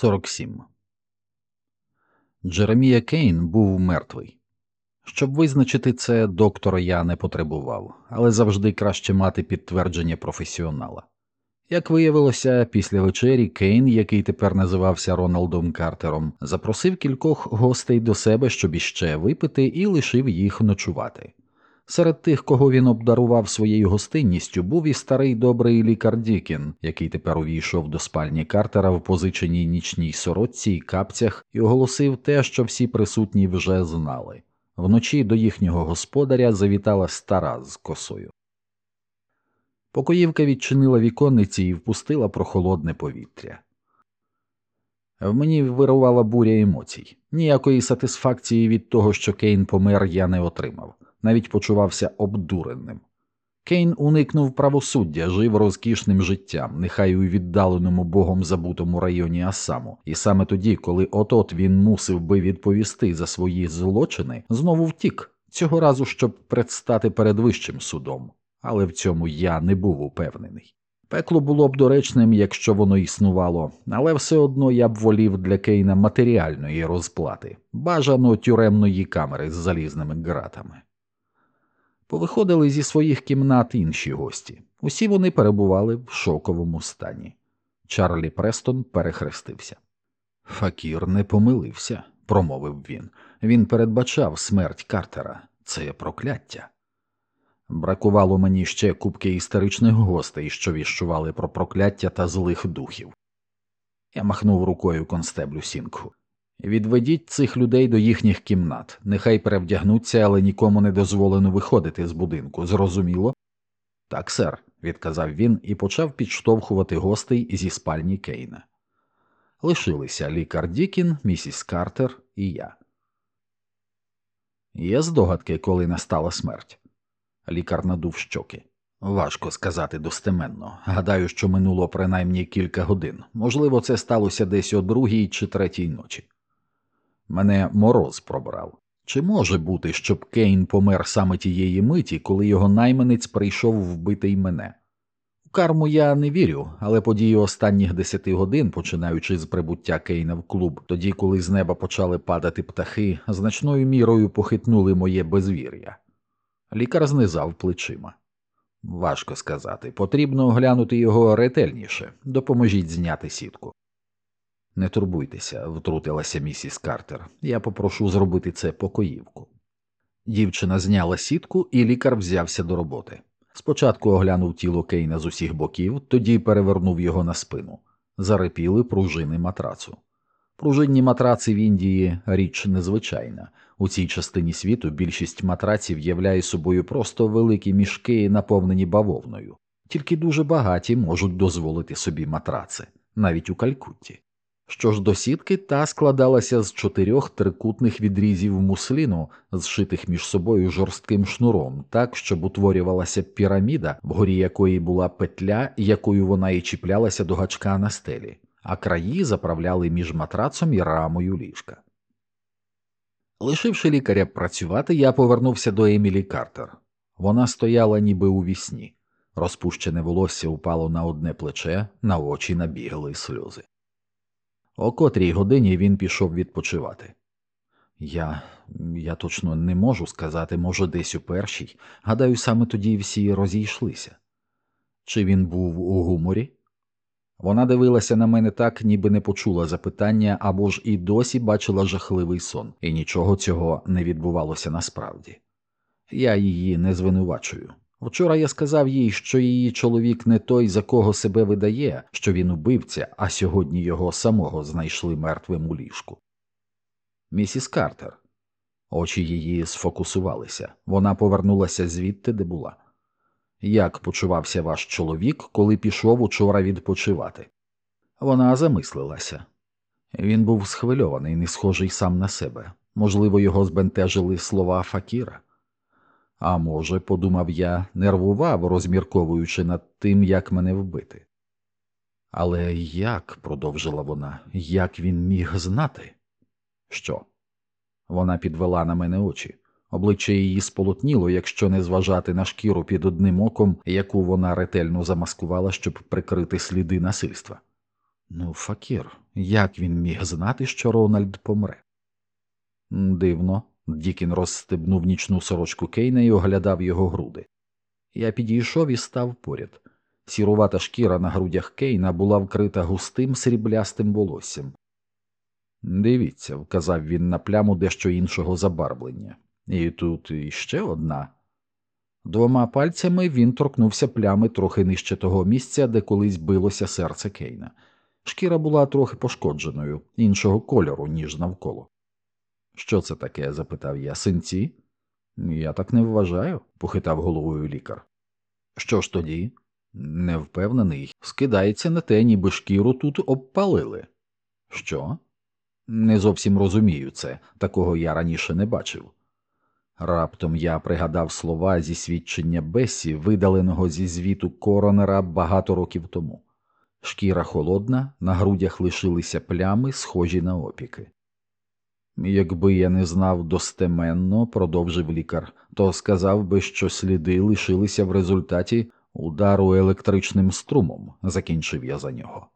47 Джеремія Кейн був мертвий. Щоб визначити це, доктора я не потребував, але завжди краще мати підтвердження професіонала. Як виявилося, після вечері Кейн, який тепер називався Роналдом Картером, запросив кількох гостей до себе, щоб іще випити, і лишив їх ночувати. Серед тих, кого він обдарував своєю гостинністю, був і старий добрий лікар Дікін, який тепер увійшов до спальні Картера в позиченій нічній сорочці й капцях і оголосив те, що всі присутні вже знали. Вночі до їхнього господаря завітала стара з косою. Покоївка відчинила віконниці і впустила прохолодне повітря. В мені вирувала буря емоцій. Ніякої сатисфакції від того, що Кейн помер, я не отримав, навіть почувався обдуреним. Кейн уникнув правосуддя, жив розкішним життям, нехай у віддаленому богом забутому районі Асаму, і саме тоді, коли от-от він мусив би відповісти за свої злочини, знову втік, цього разу щоб предстати перед вищим судом але в цьому я не був упевнений. Пекло було б доречним, якщо воно існувало, але все одно я б волів для Кейна матеріальної розплати, бажано тюремної камери з залізними ґратами. Повиходили зі своїх кімнат інші гості. Усі вони перебували в шоковому стані. Чарлі Престон перехрестився. Факір не помилився, промовив він. Він передбачав смерть Картера. Це прокляття. Бракувало мені ще купки історичних гостей, що віщували про прокляття та злих духів. Я махнув рукою констеблю Сінгху. Відведіть цих людей до їхніх кімнат, нехай перевдягнуться, але нікому не дозволено виходити з будинку. Зрозуміло? Так, сер, відказав він і почав підштовхувати гостей зі спальні Кейна. Лишилися лікар Дікін, місіс Картер і я. Є здогадки, коли настала смерть. Лікар надув щоки. Важко сказати достеменно. Гадаю, що минуло принаймні кілька годин. Можливо, це сталося десь о другій чи третій ночі. Мене мороз пробрав. Чи може бути, щоб Кейн помер саме тієї миті, коли його найманець прийшов вбити й мене? У карму я не вірю, але події останніх десяти годин, починаючи з прибуття Кейна в клуб, тоді, коли з неба почали падати птахи, значною мірою похитнули моє безвір'я. Лікар знизав плечима. Важко сказати. Потрібно оглянути його ретельніше. Допоможіть зняти сітку. Не турбуйтеся, втрутилася місіс Картер. Я попрошу зробити це покоївку. Дівчина зняла сітку, і лікар взявся до роботи. Спочатку оглянув тіло Кейна з усіх боків, тоді перевернув його на спину. Зарипіли пружини матрацу. Пружинні матраци в Індії річ незвичайна. У цій частині світу більшість матраців являє собою просто великі мішки, наповнені бавовною, тільки дуже багаті можуть дозволити собі матраци, навіть у Калькутті. Що ж до сітки, та складалася з чотирьох трикутних відрізів мусліну, зшитих між собою жорстким шнуром, так, щоб утворювалася піраміда, вгорі якої була петля, якою вона і чіплялася до гачка на стелі, а краї заправляли між матрацом і рамою ліжка. Лишивши лікаря працювати, я повернувся до Емілі Картер. Вона стояла ніби у вісні. Розпущене волосся упало на одне плече, на очі набігли сльози. О котрій годині він пішов відпочивати. Я я точно не можу сказати, може, десь у першій. Гадаю, саме тоді всі розійшлися. Чи він був у гуморі? Вона дивилася на мене так, ніби не почула запитання або ж і досі бачила жахливий сон, і нічого цього не відбувалося насправді. Я її не звинувачую. Вчора я сказав їй, що її чоловік не той, за кого себе видає, що він убивця, а сьогодні його самого знайшли мертвим у ліжку. Місіс Картер. Очі її сфокусувалися. Вона повернулася звідти, де була. Як почувався ваш чоловік, коли пішов учора відпочивати? Вона замислилася. Він був схвильований, не схожий сам на себе. Можливо, його збентежили слова Факіра. А може, подумав я, нервував, розмірковуючи над тим, як мене вбити. Але як, продовжила вона, як він міг знати? Що? Вона підвела на мене очі. Обличчя її сполотніло, якщо не зважати на шкіру під одним оком, яку вона ретельно замаскувала, щоб прикрити сліди насильства. Ну, факір, як він міг знати, що Рональд помре? Дивно. Дікін розстебнув нічну сорочку Кейна і оглядав його груди. Я підійшов і став поряд. Сірувата шкіра на грудях Кейна була вкрита густим сріблястим волоссям. Дивіться, вказав він на пляму дещо іншого забарвлення. І тут іще одна. Двома пальцями він торкнувся плями трохи нижче того місця, де колись билося серце Кейна. Шкіра була трохи пошкодженою, іншого кольору, ніж навколо. Що це таке? запитав я. Синці? Я так не вважаю, похитав головою лікар. Що ж тоді? Не впевнений. Скидається на те, ніби шкіру тут обпалили. Що? Не зовсім розумію це, такого я раніше не бачив. Раптом я пригадав слова зі свідчення Бесі, видаленого зі звіту коронера багато років тому. Шкіра холодна, на грудях лишилися плями, схожі на опіки. Якби я не знав достеменно, продовжив лікар, то сказав би, що сліди лишилися в результаті удару електричним струмом, закінчив я за нього.